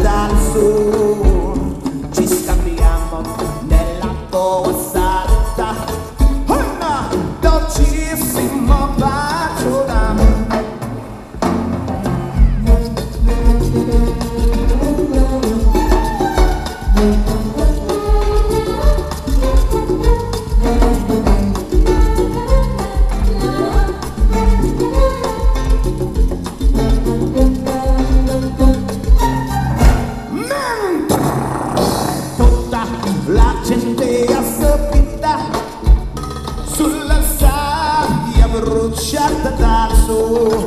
dal sole. so